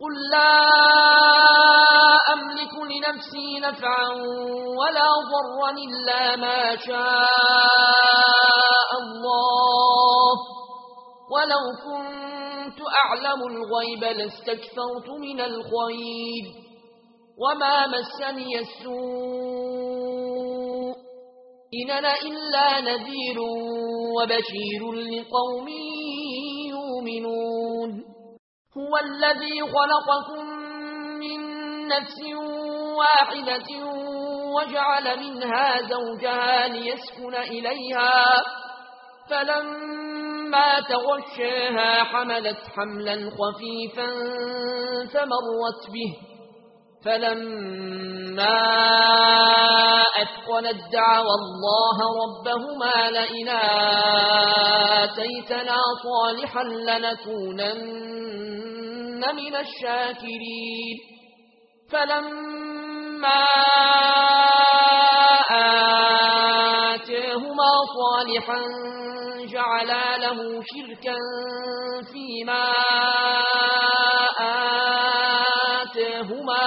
قل لا أملك لنفسي نفعا ولا ضرا إلا ما شاء الله ولو كنت أعلم الغيب لاستكثرت من الخير وما مسني السوء إننا إلا نذير وبشير لقوم يؤمنون هو الذي خلقكم من نفس واحدة وجعل منها زوجها ليسكن إليها. فلما تغشيها حملت حملا خفيفا فمرت به. فلما أثقلت دعوى الله ربهما لئن آتيتنا صالحا لنكونن من الشاكرين. فلما آتيهما صالحا جعلا له شركا فيما آتيهما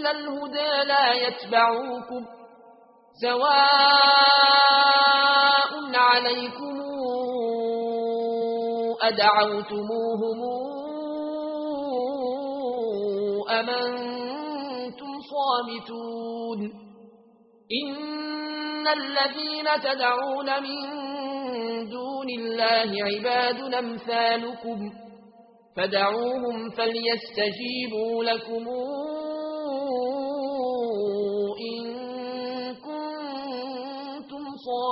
إلى الهدى لا يتبعوكم سواء عليكم أدعوتموهم صامتون إن الذين تدعون من دون الله عباد أمثالكم فدعوهم فليستجيبوا لكمون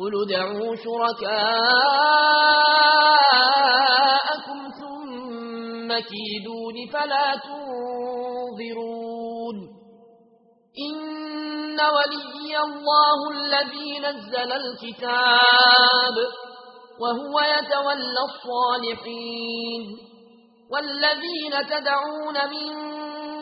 قل دعوا شركاءكم ثم كيدون فلا تنظرون. إن ولي الله الذي نزل الكتاب وهو يتولى الصالحين. والذين تدعون من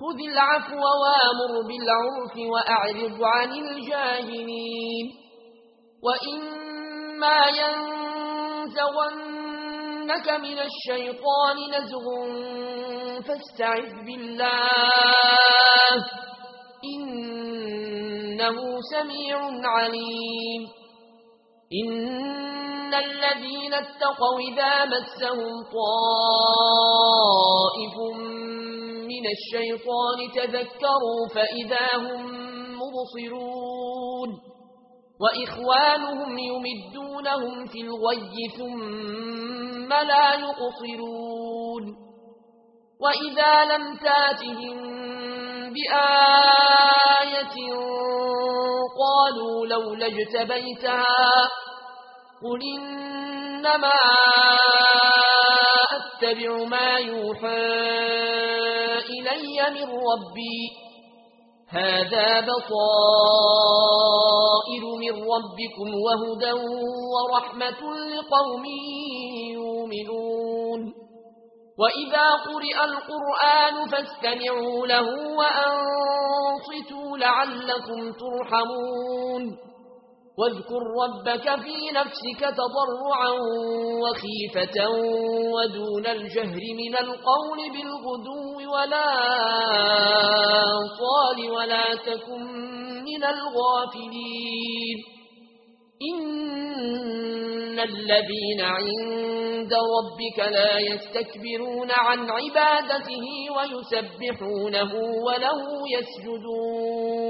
خذ العفو وامر بالعرف وأعرض عن الجاهلين وإما ينزغنك من الشيطان نزغ فاستعذ بالله إنه سميع عليم إن الذين اتقوا إذا مسهم طائف من الشيطان تذكروا فإذا هم مبصرون وإخوانهم يمدونهم في الغي ثم لا يقصرون وإذا لم تاتهم بآية قالوا لولا اجتبيتها قل إنما أتبع ما يوحى إلي من ربي. هذا بطائر من ربكم وهدى ورحمة لقوم يؤمنون. وإذا قرئ القرآن فاستمعوا له وأنصتوا لعلكم ترحمون. واذكر ربك في نفسك تضرعا وخيفة ودون الجهر من القول بالغدو ولا طال ولا تكن من الغافلين. إن الذين عند ربك لا يستكبرون عن عبادته ويسبحونه وله يسجدون.